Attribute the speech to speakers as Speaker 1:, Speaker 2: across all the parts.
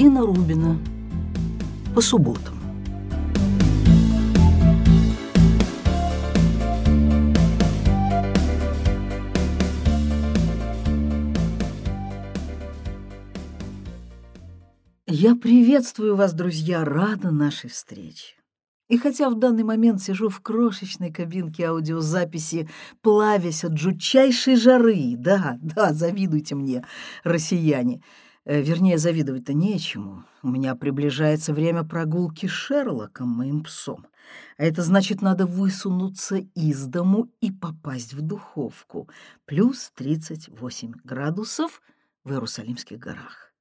Speaker 1: Дина Рубина. По субботам. Я приветствую вас, друзья, рада нашей встрече. И хотя в данный момент сижу в крошечной кабинке аудиозаписи, плавясь от жутчайшей жары, да, да, завидуйте мне, россияне, вернее, завидовать-то нечему. У меня приближается время прогулки с Шерлоком, моим псом. А это значит, надо высунуться из дому и попасть в духовку. Плюс 38 градусов в Иерусалимских горах.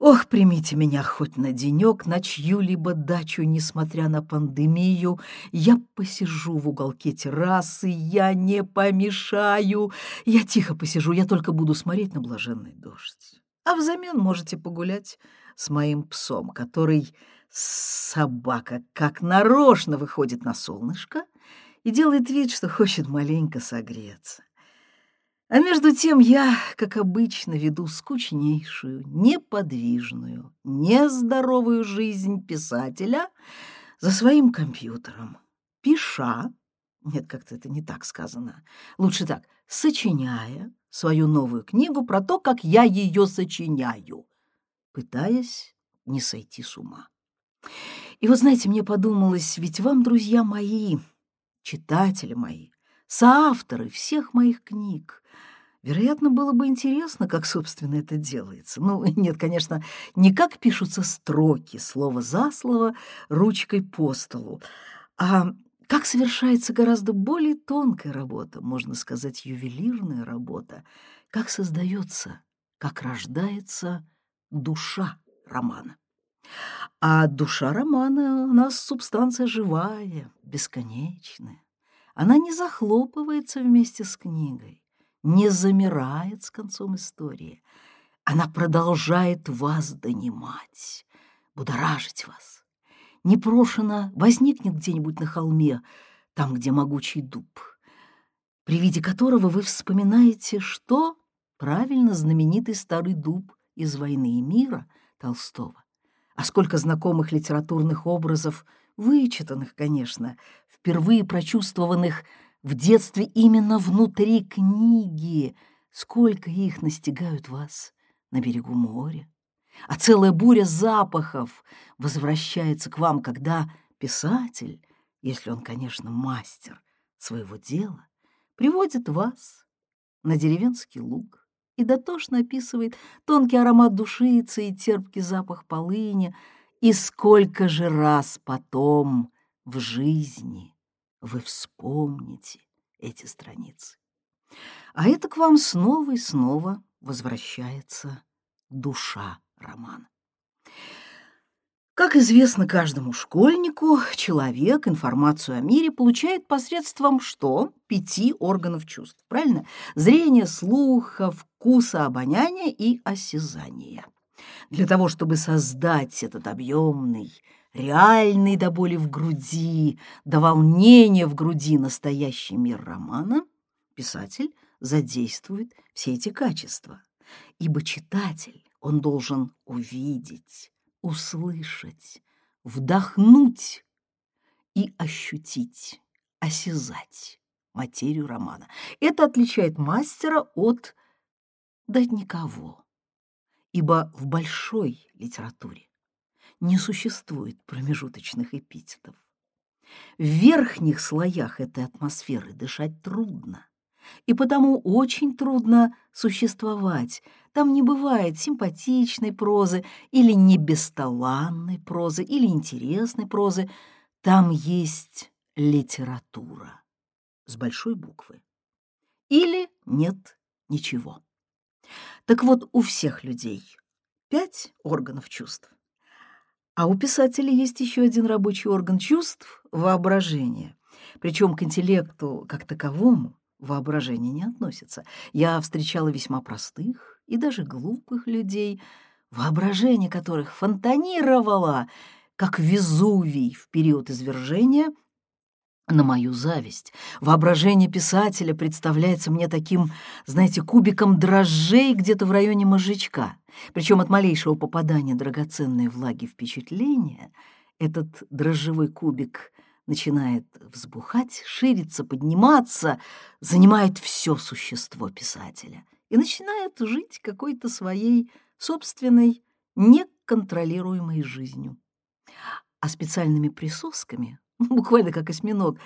Speaker 1: Ох, примите меня хоть на денек, на чью-либо дачу, несмотря на пандемию. Я посижу в уголке террасы, я не помешаю. Я тихо посижу, я только буду смотреть на блаженный дождь. А взамен можете погулять с моим псом, который собака как нарочно выходит на солнышко и делает вид, что хочет маленько согреться. А между тем я, как обычно, веду скучнейшую, неподвижную, нездоровую жизнь писателя за своим компьютером, пиша, нет, как-то это не так сказано, лучше так, сочиняя свою новую книгу про то, как я ее сочиняю, пытаясь не сойти с ума. И вот знаете, мне подумалось, ведь вам, друзья мои, читатели мои, соавторы всех моих книг, Вероятно, было бы интересно, как, собственно, это делается. Ну, нет, конечно, не как пишутся строки, слово за слово, ручкой по столу, а как совершается гораздо более тонкая работа, можно сказать, ювелирная работа, как создается, как рождается душа романа. А душа романа у нас субстанция живая, бесконечная. Она не захлопывается вместе с книгой не замирает с концом истории. Она продолжает вас донимать, будоражить вас. Непрошено возникнет где-нибудь на холме, там, где могучий дуб, при виде которого вы вспоминаете, что правильно знаменитый старый дуб из «Войны и мира» Толстого. А сколько знакомых литературных образов, вычитанных, конечно, впервые прочувствованных в детстве именно внутри книги. Сколько их настигают вас на берегу моря. А целая буря запахов возвращается к вам, когда писатель, если он, конечно, мастер своего дела, приводит вас на деревенский луг и дотошно описывает тонкий аромат душицы и терпкий запах полыни, и сколько же раз потом в жизни вы вспомните эти страницы. А это к вам снова и снова возвращается душа романа. Как известно каждому школьнику, человек информацию о мире получает посредством что? Пяти органов чувств, правильно? Зрения, слуха, вкуса, обоняния и осязания. Для того, чтобы создать этот объемный, реальный до боли в груди, до волнения в груди настоящий мир романа, писатель задействует все эти качества. Ибо читатель, он должен увидеть, услышать, вдохнуть и ощутить, осязать материю романа. Это отличает мастера от да никого. Ибо в большой литературе не существует промежуточных эпитетов. В верхних слоях этой атмосферы дышать трудно, и потому очень трудно существовать. Там не бывает симпатичной прозы или небесталанной прозы или интересной прозы. Там есть литература с большой буквы. Или нет ничего. Так вот, у всех людей пять органов чувств. А у писателя есть еще один рабочий орган чувств — воображение. Причем к интеллекту как таковому воображение не относится. Я встречала весьма простых и даже глупых людей, воображение которых фонтанировало, как Везувий в период извержения, на мою зависть. Воображение писателя представляется мне таким, знаете, кубиком дрожжей где-то в районе мозжечка. Причем от малейшего попадания драгоценной влаги впечатления этот дрожжевой кубик начинает взбухать, шириться, подниматься, занимает все существо писателя и начинает жить какой-то своей собственной неконтролируемой жизнью. А специальными присосками буквально как осьминог,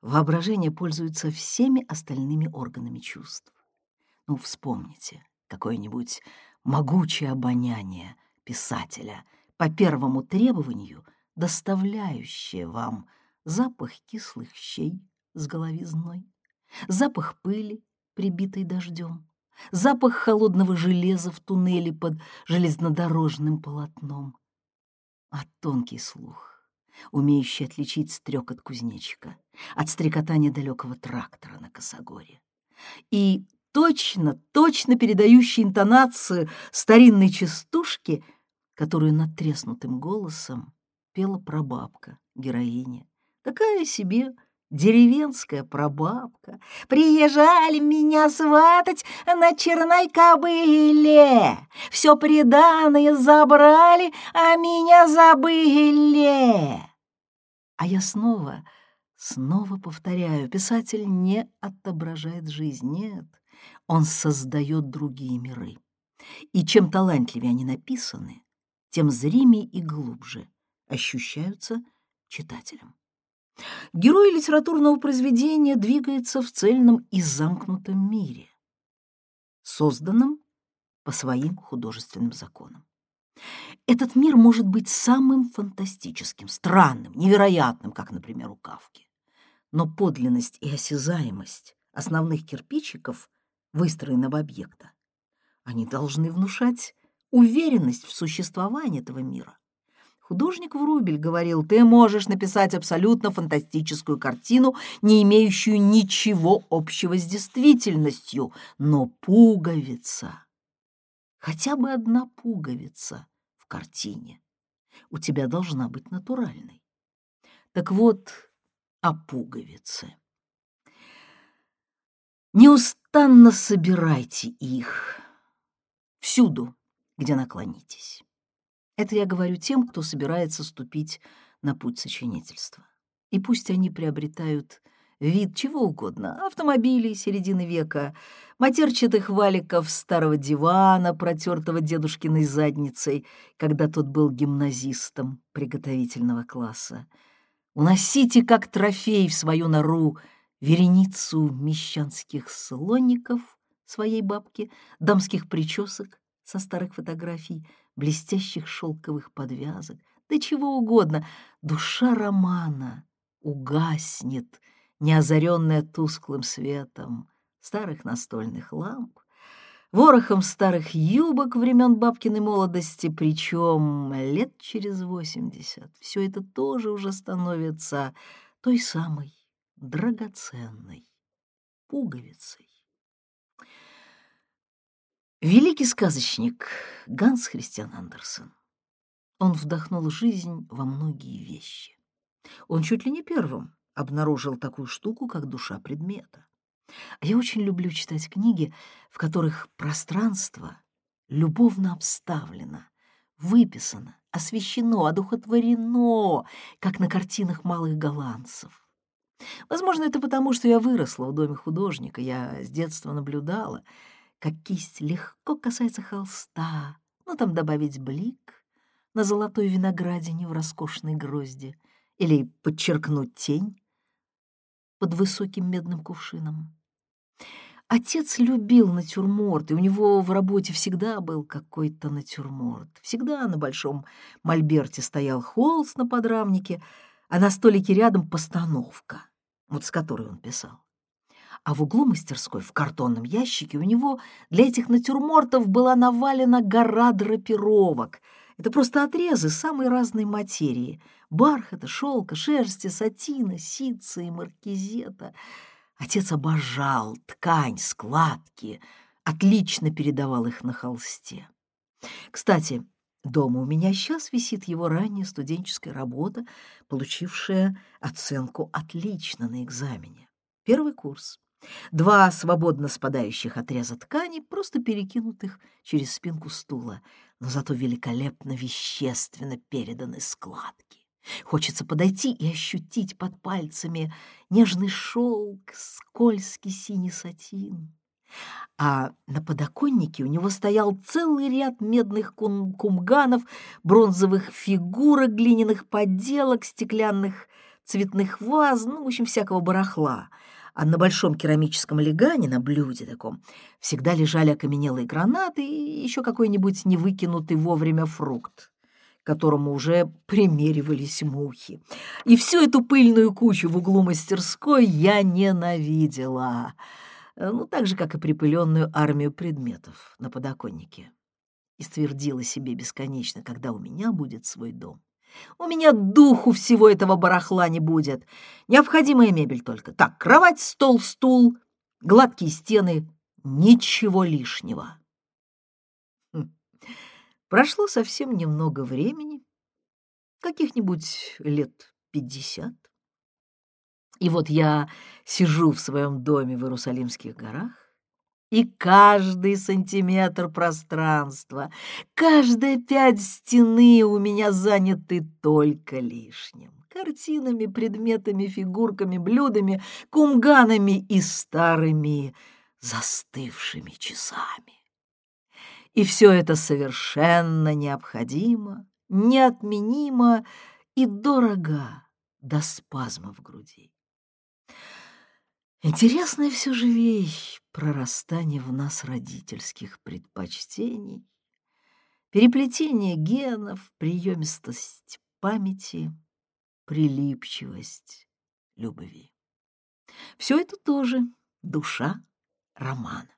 Speaker 1: воображение пользуется всеми остальными органами чувств. Ну, вспомните какое-нибудь могучее обоняние писателя, по первому требованию доставляющее вам запах кислых щей с головизной, запах пыли, прибитой дождем, запах холодного железа в туннеле под железнодорожным полотном, а тонкий слух умеющий отличить стрек от кузнечика, от стрекотания далекого трактора на косогоре. И точно, точно передающий интонацию старинной частушки, которую надтреснутым голосом пела прабабка, героиня. Такая себе деревенская прабабка. Приезжали меня сватать на черной кобыле. Все преданное забрали, а меня забыли. А я снова, снова повторяю, писатель не отображает жизнь, нет, он создает другие миры. И чем талантливее они написаны, тем зримее и глубже ощущаются читателем. Герой литературного произведения двигается в цельном и замкнутом мире, созданном по своим художественным законам. Этот мир может быть самым фантастическим, странным, невероятным, как, например, у Кавки. Но подлинность и осязаемость основных кирпичиков выстроенного объекта, они должны внушать уверенность в существовании этого мира. Художник Врубель говорил, ты можешь написать абсолютно фантастическую картину, не имеющую ничего общего с действительностью, но пуговица, хотя бы одна пуговица картине. У тебя должна быть натуральной. Так вот, о пуговице. Неустанно собирайте их всюду, где наклонитесь. Это я говорю тем, кто собирается ступить на путь сочинительства. И пусть они приобретают вид чего угодно — автомобилей середины века, матерчатых валиков старого дивана, протертого дедушкиной задницей, когда тот был гимназистом приготовительного класса. Уносите как трофей в свою нору вереницу мещанских слоников своей бабки, дамских причесок со старых фотографий, блестящих шелковых подвязок, да чего угодно. Душа романа угаснет — не озаренная тусклым светом старых настольных ламп, ворохом старых юбок времен бабкиной молодости, причем лет через восемьдесят, все это тоже уже становится той самой драгоценной пуговицей. Великий сказочник Ганс Христиан Андерсен. Он вдохнул жизнь во многие вещи. Он чуть ли не первым обнаружил такую штуку, как душа предмета. Я очень люблю читать книги, в которых пространство любовно обставлено, выписано, освещено, одухотворено, как на картинах малых голландцев. Возможно, это потому, что я выросла в доме художника, я с детства наблюдала, как кисть легко касается холста, ну там добавить блик на золотой виноградине в роскошной грозди или подчеркнуть тень под высоким медным кувшином. Отец любил натюрморт, и у него в работе всегда был какой-то натюрморт. Всегда на большом мольберте стоял холст на подрамнике, а на столике рядом постановка, вот с которой он писал. А в углу мастерской в картонном ящике у него для этих натюрмортов была навалена гора драпировок — это просто отрезы самой разной материи — бархата, шелка, шерсти, сатина, ситца и маркизета. Отец обожал ткань, складки, отлично передавал их на холсте. Кстати, Дома у меня сейчас висит его ранняя студенческая работа, получившая оценку «отлично» на экзамене. Первый курс. Два свободно спадающих отреза ткани, просто перекинутых через спинку стула, но зато великолепно вещественно переданы складки. Хочется подойти и ощутить под пальцами нежный шелк, скользкий синий сатин а на подоконнике у него стоял целый ряд медных кум кумганов, бронзовых фигурок, глиняных подделок, стеклянных цветных ваз, ну, в общем, всякого барахла. А на большом керамическом легане, на блюде таком, всегда лежали окаменелые гранаты и еще какой-нибудь невыкинутый вовремя фрукт которому уже примеривались мухи. И всю эту пыльную кучу в углу мастерской я ненавидела — ну, так же, как и припыленную армию предметов на подоконнике. И ствердила себе бесконечно, когда у меня будет свой дом. У меня духу всего этого барахла не будет. Необходимая мебель только. Так, кровать, стол, стул, гладкие стены, ничего лишнего. Хм. Прошло совсем немного времени, каких-нибудь лет пятьдесят. И вот я сижу в своем доме в Иерусалимских горах, и каждый сантиметр пространства, каждая пять стены у меня заняты только лишним. Картинами, предметами, фигурками, блюдами, кумганами и старыми застывшими часами. И все это совершенно необходимо, неотменимо и дорого до спазма в груди. Интересная все же вещь прорастание в нас родительских предпочтений, переплетение генов, приемистость памяти, прилипчивость любви. Все это тоже душа романа.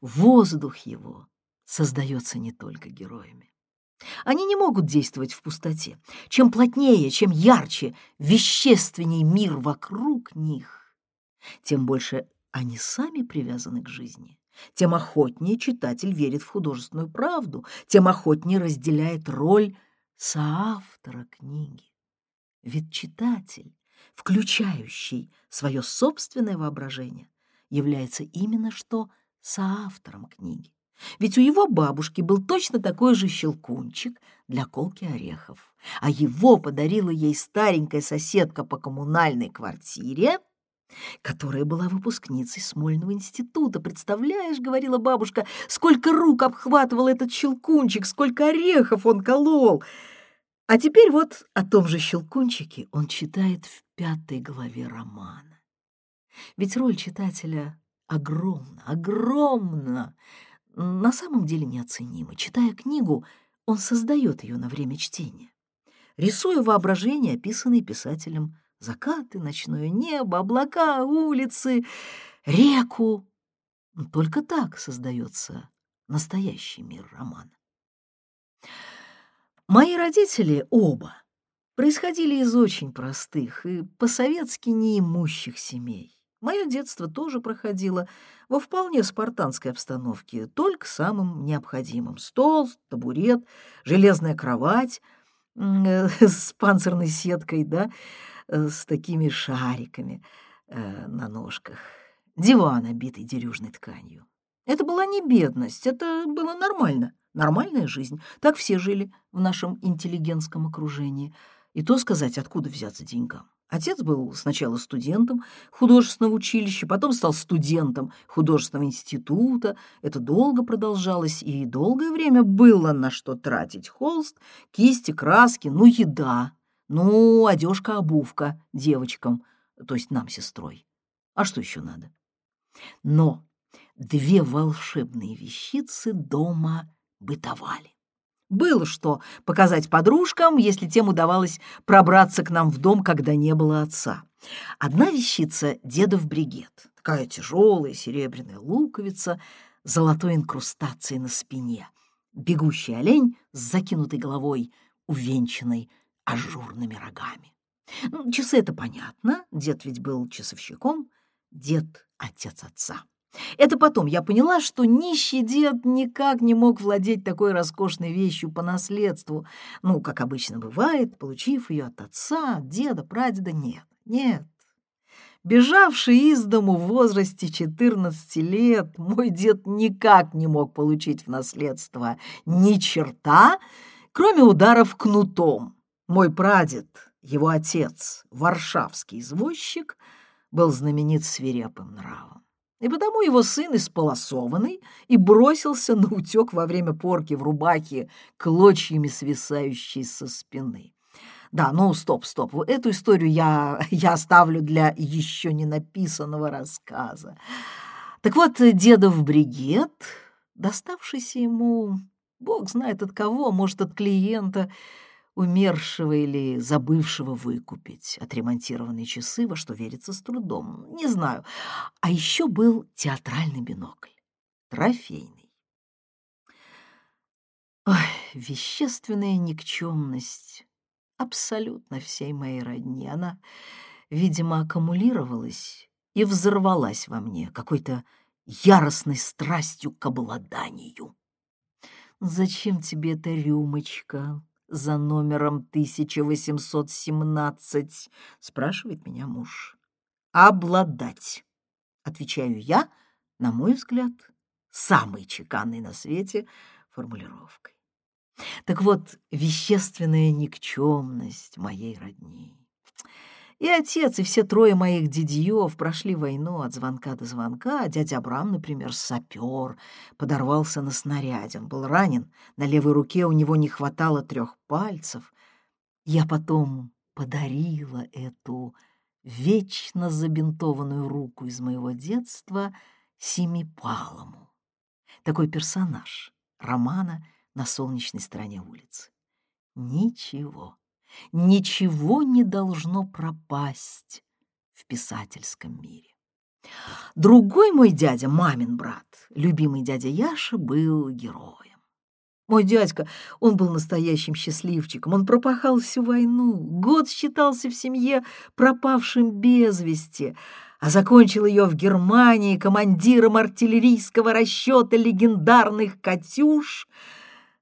Speaker 1: Воздух его создается не только героями. Они не могут действовать в пустоте. Чем плотнее, чем ярче, вещественней мир вокруг них, тем больше они сами привязаны к жизни, тем охотнее читатель верит в художественную правду, тем охотнее разделяет роль соавтора книги. Ведь читатель, включающий свое собственное воображение, является именно что соавтором книги. Ведь у его бабушки был точно такой же щелкунчик для колки орехов, а его подарила ей старенькая соседка по коммунальной квартире — которая была выпускницей Смольного института. Представляешь, — говорила бабушка, — сколько рук обхватывал этот щелкунчик, сколько орехов он колол. А теперь вот о том же щелкунчике он читает в пятой главе романа. Ведь роль читателя огромна, огромна, на самом деле неоценима. Читая книгу, он создает ее на время чтения. Рисуя воображение, описанное писателем Закаты, ночное небо, облака, улицы, реку. Только так создается настоящий мир романа. Мои родители оба происходили из очень простых и по-советски неимущих семей. Мое детство тоже проходило во вполне спартанской обстановке, только самым необходимым. Стол, табурет, железная кровать э, с панцирной сеткой, да, с такими шариками э, на ножках, диван, обитый дерюжной тканью. Это была не бедность, это было нормально, нормальная жизнь. Так все жили в нашем интеллигентском окружении. И то сказать, откуда взяться деньгам. Отец был сначала студентом художественного училища, потом стал студентом художественного института. Это долго продолжалось, и долгое время было на что тратить холст, кисти, краски, ну, еда. Ну, одежка, обувка девочкам, то есть нам, сестрой. А что еще надо? Но две волшебные вещицы дома бытовали. Было что показать подружкам, если тем удавалось пробраться к нам в дом, когда не было отца. Одна вещица — дедов бригет, такая тяжелая серебряная луковица золотой инкрустацией на спине, бегущий олень с закинутой головой, увенчанной ажурными рогами. Ну, часы — это понятно, дед ведь был часовщиком, дед — отец отца. Это потом я поняла, что нищий дед никак не мог владеть такой роскошной вещью по наследству. Ну, как обычно бывает, получив ее от отца, от деда, прадеда. Нет, нет. Бежавший из дому в возрасте 14 лет, мой дед никак не мог получить в наследство ни черта, кроме ударов кнутом. Мой прадед, его отец, варшавский извозчик, был знаменит свирепым нравом. И потому его сын исполосованный и бросился на утек во время порки в рубахе, клочьями свисающей со спины. Да, ну стоп, стоп, эту историю я, я оставлю для еще не написанного рассказа. Так вот, дедов бригет, доставшийся ему, бог знает от кого, может, от клиента, умершего или забывшего выкупить отремонтированные часы, во что верится с трудом, не знаю. А еще был театральный бинокль, трофейный. Ой, вещественная никчемность абсолютно всей моей родни. Она, видимо, аккумулировалась и взорвалась во мне какой-то яростной страстью к обладанию. «Зачем тебе эта рюмочка?» За номером 1817?» — спрашивает меня муж. «Обладать», — отвечаю я, на мой взгляд, самой чеканной на свете формулировкой. Так вот, вещественная никчемность моей родни. И отец, и все трое моих дядьев прошли войну от звонка до звонка. Дядя Абрам, например, сапер, подорвался на снаряде. Он был ранен, на левой руке у него не хватало трех пальцев. Я потом подарила эту вечно забинтованную руку из моего детства Семипалому. Такой персонаж романа «На солнечной стороне улицы». Ничего ничего не должно пропасть в писательском мире. Другой мой дядя, мамин брат, любимый дядя Яша, был героем. Мой дядька, он был настоящим счастливчиком, он пропахал всю войну, год считался в семье пропавшим без вести, а закончил ее в Германии командиром артиллерийского расчета легендарных «Катюш»,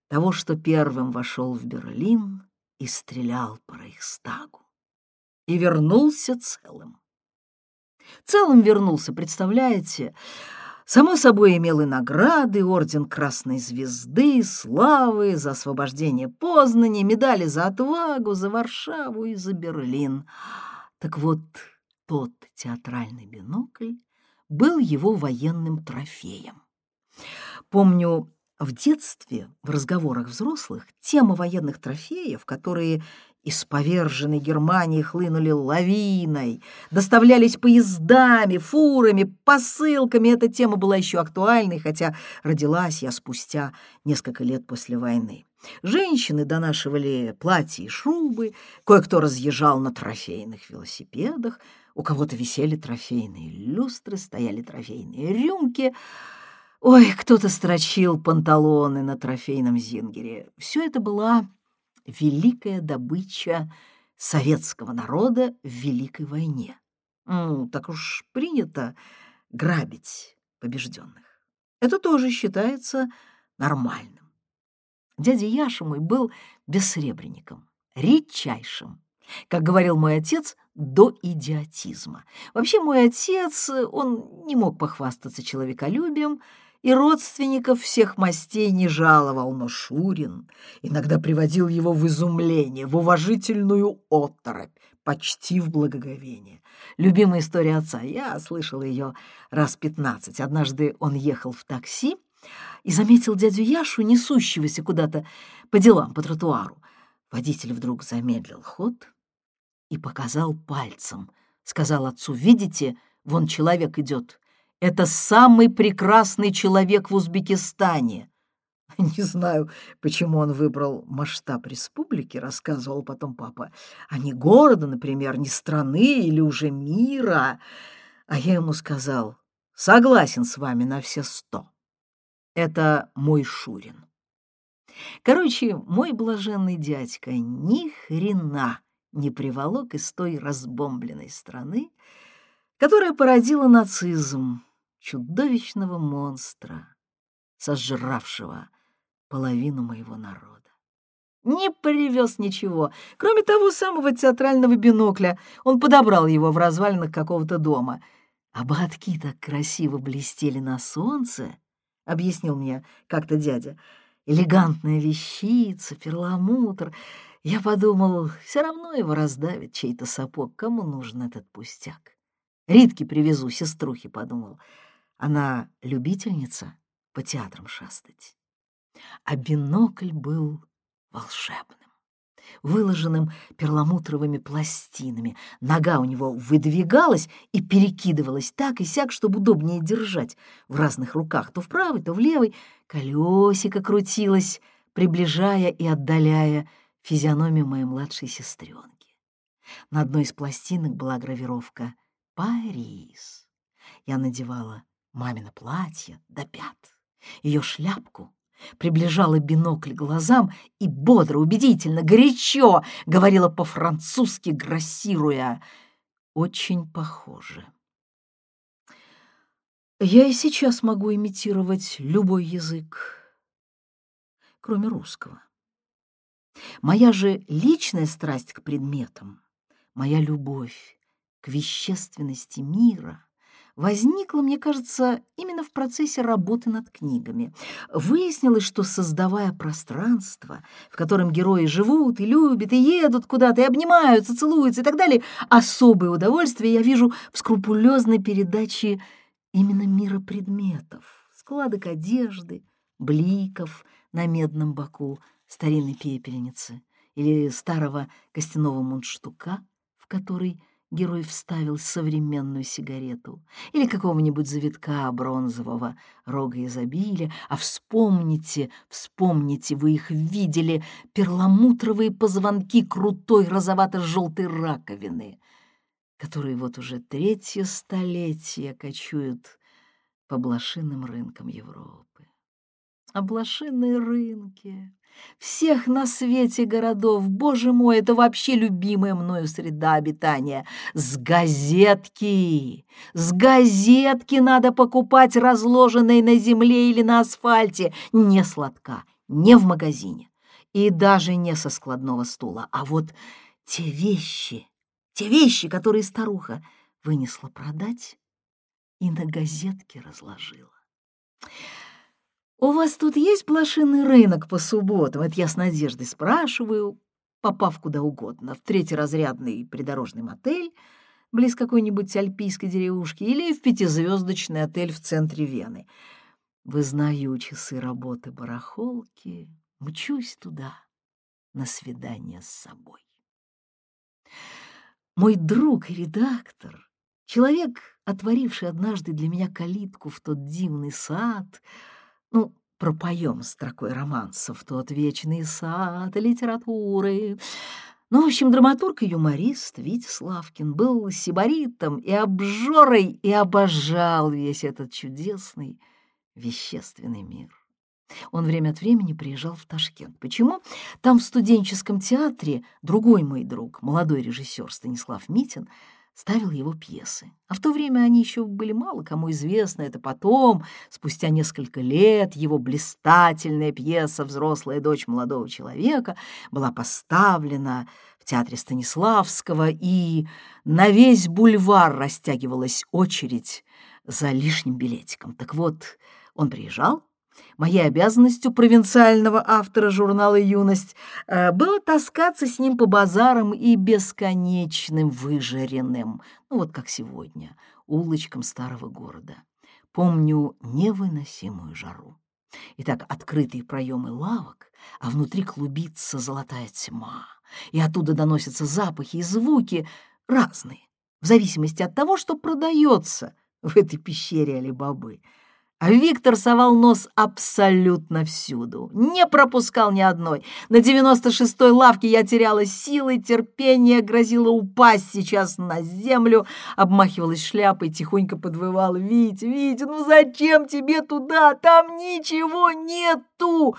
Speaker 1: того, что первым вошел в Берлин и стрелял по Рейхстагу. И вернулся целым. Целым вернулся, представляете? Само собой имел и награды, орден Красной Звезды, славы за освобождение Познани, медали за отвагу, за Варшаву и за Берлин. Так вот, тот театральный бинокль был его военным трофеем. Помню, в детстве, в разговорах взрослых, тема военных трофеев, которые из поверженной Германии хлынули лавиной, доставлялись поездами, фурами, посылками, эта тема была еще актуальной, хотя родилась я спустя несколько лет после войны. Женщины донашивали платья и шубы, кое-кто разъезжал на трофейных велосипедах, у кого-то висели трофейные люстры, стояли трофейные рюмки — Ой, кто-то строчил панталоны на трофейном зингере. Все это была великая добыча советского народа в Великой войне. Ну, так уж принято грабить побежденных. Это тоже считается нормальным. Дядя Яша мой был бессребренником, редчайшим. Как говорил мой отец, до идиотизма. Вообще мой отец, он не мог похвастаться человеколюбием, и родственников всех мастей не жаловал, но Шурин иногда приводил его в изумление, в уважительную оторопь, почти в благоговение. Любимая история отца, я слышал ее раз пятнадцать. Однажды он ехал в такси и заметил дядю Яшу, несущегося куда-то по делам по тротуару. Водитель вдруг замедлил ход и показал пальцем. Сказал отцу, видите, вон человек идет, это самый прекрасный человек в Узбекистане. Не знаю, почему он выбрал масштаб республики, рассказывал потом папа, а не города, например, не страны или уже мира. А я ему сказал, согласен с вами на все сто. Это мой Шурин. Короче, мой блаженный дядька ни хрена не приволок из той разбомбленной страны, которая породила нацизм, чудовищного монстра, сожравшего половину моего народа. Не привез ничего, кроме того самого театрального бинокля. Он подобрал его в развалинах какого-то дома. Ободки так красиво блестели на солнце, — объяснил мне как-то дядя. Элегантная вещица, перламутр. Я подумал, все равно его раздавит чей-то сапог. Кому нужен этот пустяк? Ритке привезу, сеструхи, подумал. Она любительница по театрам шастать. А бинокль был волшебным, выложенным перламутровыми пластинами. Нога у него выдвигалась и перекидывалась так и сяк, чтобы удобнее держать в разных руках, то в правой, то в левой. Колесико крутилось, приближая и отдаляя физиономию моей младшей сестренки. На одной из пластинок была гравировка «Парис». Я надевала мамино платье до пят, ее шляпку приближала бинокль глазам и бодро, убедительно, горячо говорила по-французски, грассируя. Очень похоже. Я и сейчас могу имитировать любой язык, кроме русского. Моя же личная страсть к предметам, моя любовь к вещественности мира — возникла, мне кажется, именно в процессе работы над книгами. Выяснилось, что, создавая пространство, в котором герои живут и любят, и едут куда-то, и обнимаются, целуются и так далее, особое удовольствие я вижу в скрупулезной передаче именно мира предметов, складок одежды, бликов на медном боку старинной пепельницы или старого костяного мундштука, в который герой вставил современную сигарету или какого-нибудь завитка бронзового рога изобилия, а вспомните, вспомните, вы их видели, перламутровые позвонки крутой розовато-желтой раковины, которые вот уже третье столетие кочуют по блошиным рынкам Европы. А блошиные рынки всех на свете городов, боже мой, это вообще любимая мною среда обитания. С газетки, с газетки надо покупать разложенные на земле или на асфальте, не сладка, не в магазине и даже не со складного стула, а вот те вещи, те вещи, которые старуха вынесла продать и на газетке разложила. «У вас тут есть блошиный рынок по субботам?» Это я с надеждой спрашиваю, попав куда угодно, в третьеразрядный придорожный мотель близ какой-нибудь альпийской деревушки или в пятизвездочный отель в центре Вены. Вызнаю часы работы барахолки, мчусь туда на свидание с собой. Мой друг и редактор, человек, отворивший однажды для меня калитку в тот дивный сад — ну, пропоем строкой романсов тот вечный сад литературы. Ну, в общем, драматург и юморист Витя Славкин был сибаритом и обжорой и обожал весь этот чудесный вещественный мир. Он время от времени приезжал в Ташкент. Почему? Там в студенческом театре другой мой друг, молодой режиссер Станислав Митин, ставил его пьесы. А в то время они еще были мало кому известны. Это потом, спустя несколько лет, его блистательная пьеса «Взрослая дочь молодого человека» была поставлена в театре Станиславского, и на весь бульвар растягивалась очередь за лишним билетиком. Так вот, он приезжал, Моей обязанностью провинциального автора журнала «Юность» э, было таскаться с ним по базарам и бесконечным выжаренным, ну вот как сегодня, улочкам старого города. Помню невыносимую жару. Итак, открытые проемы лавок, а внутри клубится золотая тьма, и оттуда доносятся запахи и звуки разные, в зависимости от того, что продается в этой пещере Алибабы. А Виктор совал нос абсолютно всюду, не пропускал ни одной. На девяносто шестой лавке я теряла силы, терпение, грозила упасть сейчас на землю, обмахивалась шляпой, тихонько подвывала. «Вить, Витя, ну зачем тебе туда? Там ничего нету!»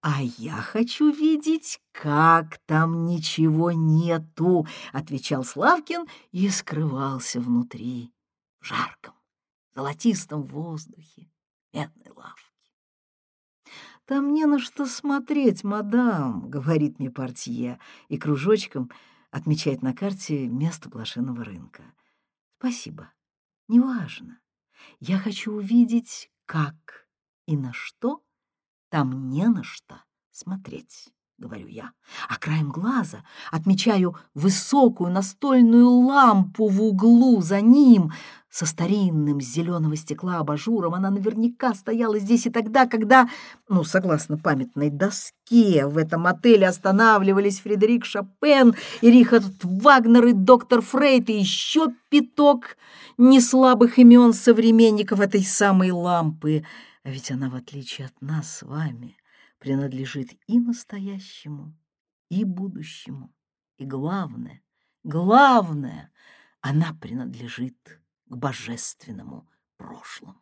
Speaker 1: «А я хочу видеть, как там ничего нету», — отвечал Славкин и скрывался внутри, жарком золотистом воздухе, медной лавке. «Там не на что смотреть, мадам», — говорит мне портье, и кружочком отмечает на карте место блошиного рынка. «Спасибо, неважно. Я хочу увидеть, как и на что там не на что смотреть». — говорю я, а краем глаза отмечаю высокую настольную лампу в углу за ним со старинным зеленого стекла абажуром. Она наверняка стояла здесь и тогда, когда, ну, согласно памятной доске, в этом отеле останавливались Фредерик Шопен и Рихард Вагнер и доктор Фрейд и еще пяток неслабых имен современников этой самой лампы. А ведь она, в отличие от нас с вами, принадлежит и настоящему, и будущему. И главное, главное, она принадлежит к божественному прошлому.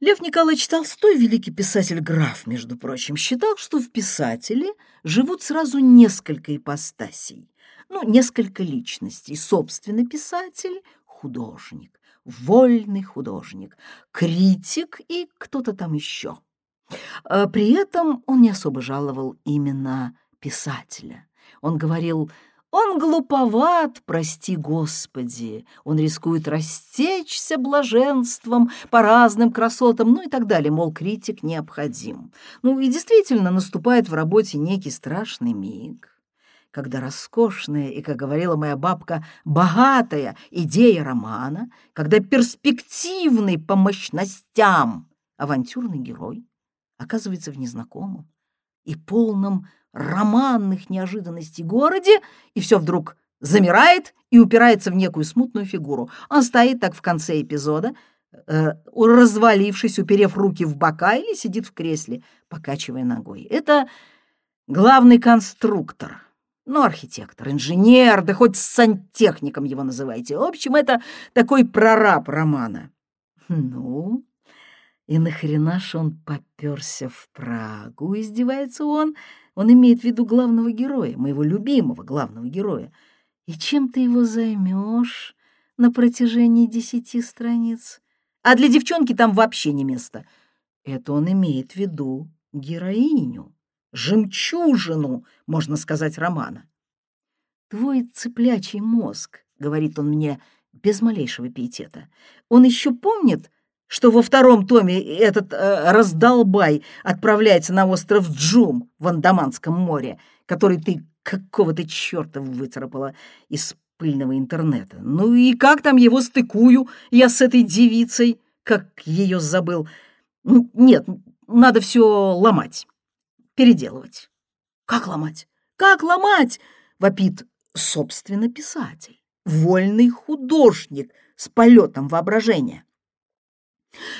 Speaker 1: Лев Николаевич Толстой, великий писатель-граф, между прочим, считал, что в писателе живут сразу несколько ипостасей, ну, несколько личностей. Собственный писатель — художник, вольный художник, критик и кто-то там еще — при этом он не особо жаловал именно писателя. Он говорил, он глуповат, прости Господи, он рискует растечься блаженством по разным красотам, ну и так далее, мол, критик необходим. Ну и действительно наступает в работе некий страшный миг, когда роскошная и, как говорила моя бабка, богатая идея романа, когда перспективный по мощностям авантюрный герой оказывается в незнакомом и полном романных неожиданностей городе, и все вдруг замирает и упирается в некую смутную фигуру. Он стоит так в конце эпизода, э, развалившись, уперев руки в бока или сидит в кресле, покачивая ногой. Это главный конструктор, ну, архитектор, инженер, да хоть сантехником его называйте. В общем, это такой прораб романа. Ну, и нахрена ж он попёрся в Прагу, издевается он? Он имеет в виду главного героя, моего любимого главного героя. И чем ты его займешь на протяжении десяти страниц? А для девчонки там вообще не место. Это он имеет в виду героиню, жемчужину, можно сказать, романа. Твой цыплячий мозг, говорит он мне без малейшего пиетета, он еще помнит, что во втором томе этот э, раздолбай отправляется на остров Джум в Андаманском море, который ты какого-то черта выцарапала из пыльного интернета. Ну и как там его стыкую я с этой девицей, как ее забыл? Нет, надо все ломать, переделывать. Как ломать? Как ломать? Вопит, собственно, писатель, вольный художник с полетом воображения.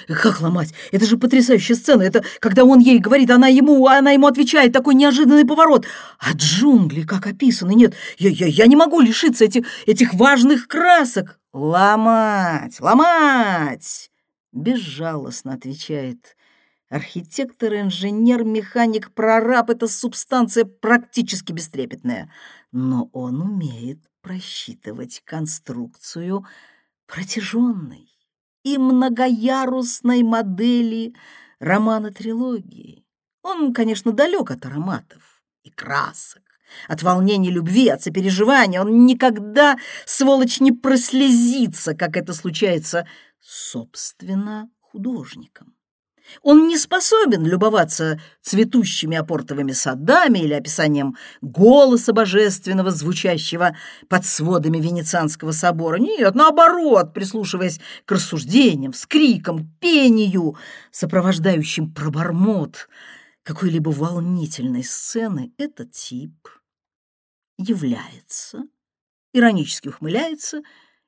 Speaker 1: Как ломать? Это же потрясающая сцена. Это когда он ей говорит, она ему, а она ему отвечает. Такой неожиданный поворот. А джунгли как описаны. Нет, я, я, я не могу лишиться этих, этих важных красок. Ломать, ломать! Безжалостно отвечает архитектор, инженер, механик, прораб. Это субстанция практически бестрепетная. Но он умеет просчитывать конструкцию протяженной и многоярусной модели романа-трилогии. Он, конечно, далек от ароматов и красок, от волнений любви, от сопереживания. Он никогда, сволочь, не прослезится, как это случается, собственно, художником. Он не способен любоваться цветущими апортовыми садами или описанием голоса божественного, звучащего под сводами Венецианского собора. Нет, наоборот, прислушиваясь к рассуждениям, скрикам, пению, сопровождающим пробормот какой-либо волнительной сцены, этот тип является, иронически ухмыляется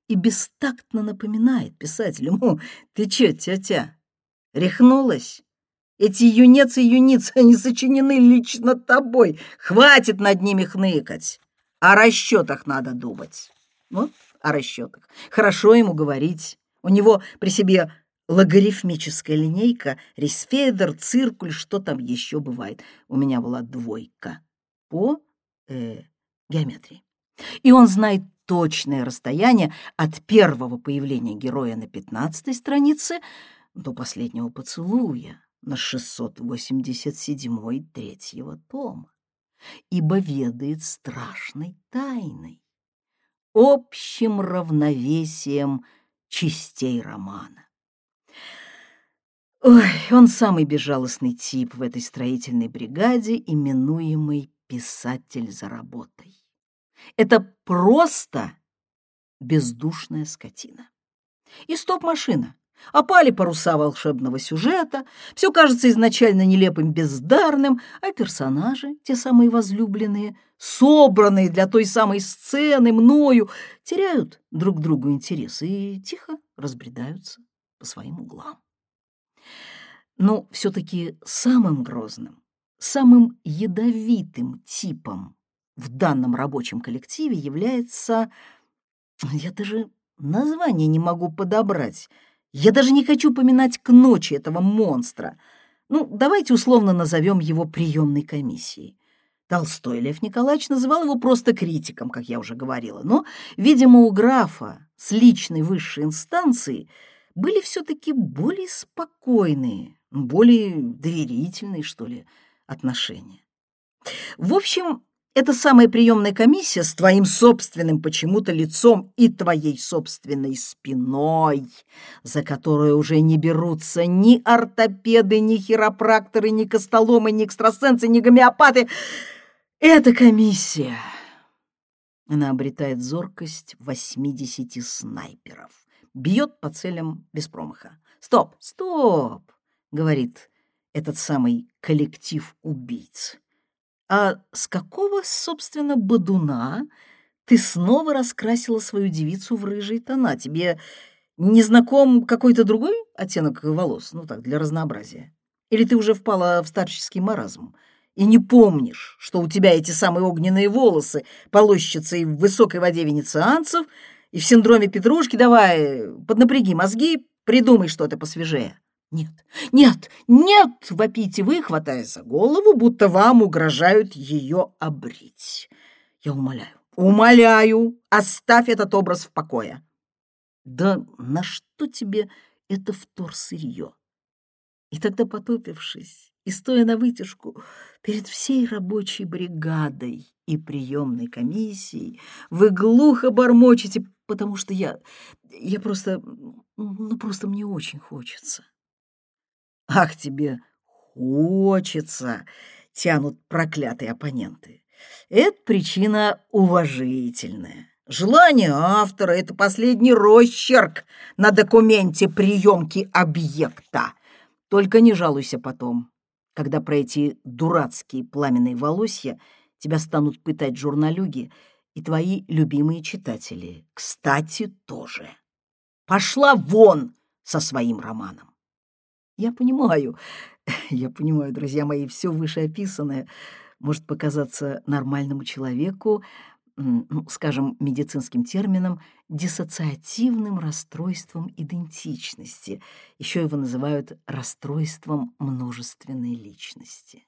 Speaker 1: и бестактно напоминает писателю, «Ты чё, тетя?» Рехнулась? Эти юнец и юницы, они сочинены лично тобой. Хватит над ними хныкать. О расчетах надо думать. Вот о расчетах. Хорошо ему говорить. У него при себе логарифмическая линейка, рисфедер, циркуль, что там еще бывает. У меня была двойка по э, геометрии. И он знает точное расстояние от первого появления героя на пятнадцатой странице до последнего поцелуя на 687-й третьего тома, ибо ведает страшной тайной, общим равновесием частей романа. Ой, он самый безжалостный тип в этой строительной бригаде, именуемый писатель за работой. Это просто бездушная скотина. И стоп-машина. Опали паруса волшебного сюжета, все кажется изначально нелепым, бездарным, а персонажи, те самые возлюбленные, собранные для той самой сцены мною, теряют друг другу интерес и тихо разбредаются по своим углам. Но все-таки самым грозным, самым ядовитым типом в данном рабочем коллективе является... Я даже название не могу подобрать. Я даже не хочу поминать к ночи этого монстра. Ну, давайте условно назовем его приемной комиссией. Толстой Лев Николаевич называл его просто критиком, как я уже говорила, но, видимо, у графа с личной высшей инстанции были все-таки более спокойные, более доверительные, что ли, отношения. В общем, эта самая приемная комиссия с твоим собственным почему-то лицом и твоей собственной спиной, за которую уже не берутся ни ортопеды, ни хиропракторы, ни костоломы, ни экстрасенсы, ни гомеопаты. Эта комиссия, она обретает зоркость 80 снайперов, бьет по целям без промаха. Стоп, стоп, говорит этот самый коллектив убийц. А с какого, собственно, бодуна ты снова раскрасила свою девицу в рыжие тона? Тебе не знаком какой-то другой оттенок волос? Ну так, для разнообразия. Или ты уже впала в старческий маразм и не помнишь, что у тебя эти самые огненные волосы полощутся и в высокой воде венецианцев, и в синдроме Петрушки? Давай, поднапряги мозги, придумай что-то посвежее. «Нет, нет, нет!» — вопите вы, хватая за голову, будто вам угрожают ее обрить. Я умоляю, умоляю, оставь этот образ в покое. Да на что тебе это вторсырье? И тогда, потупившись и стоя на вытяжку перед всей рабочей бригадой и приемной комиссией, вы глухо бормочете, потому что я... я просто... ну, просто мне очень хочется. Ах, тебе хочется, тянут проклятые оппоненты. Это причина уважительная. Желание автора — это последний росчерк на документе приемки объекта. Только не жалуйся потом, когда про эти дурацкие пламенные волосья тебя станут пытать журналюги и твои любимые читатели. Кстати, тоже. Пошла вон со своим романом. Я понимаю, я понимаю, друзья мои, все вышеописанное может показаться нормальному человеку, ну, скажем, медицинским термином, диссоциативным расстройством идентичности. Еще его называют расстройством множественной личности.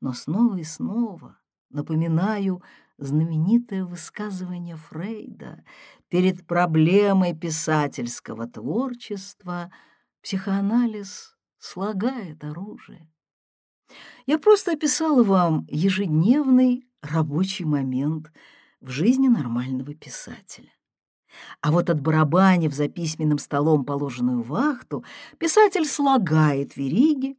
Speaker 1: Но снова и снова напоминаю знаменитое высказывание Фрейда перед проблемой писательского творчества — Психоанализ слагает оружие. Я просто описала вам ежедневный рабочий момент в жизни нормального писателя. А вот от барабанив за письменным столом положенную вахту писатель слагает вериги,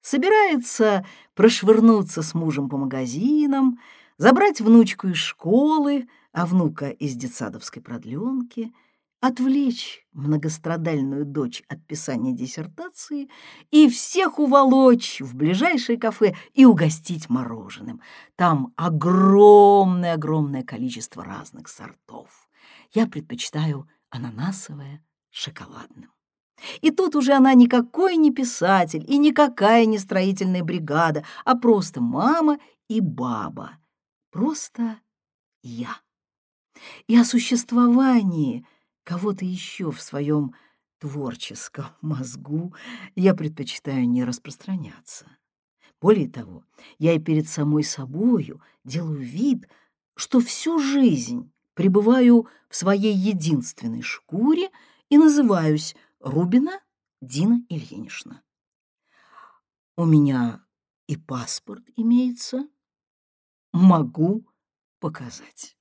Speaker 1: собирается прошвырнуться с мужем по магазинам, забрать внучку из школы, а внука из детсадовской продленки — отвлечь многострадальную дочь от писания диссертации и всех уволочь в ближайшее кафе и угостить мороженым. Там огромное-огромное количество разных сортов. Я предпочитаю ананасовое шоколадным. И тут уже она никакой не писатель и никакая не строительная бригада, а просто мама и баба. Просто я. И о существовании – кого-то еще в своем творческом мозгу, я предпочитаю не распространяться. Более того, я и перед самой собою делаю вид, что всю жизнь пребываю в своей единственной шкуре и называюсь Рубина Дина Ильинична. У меня и паспорт имеется. Могу показать.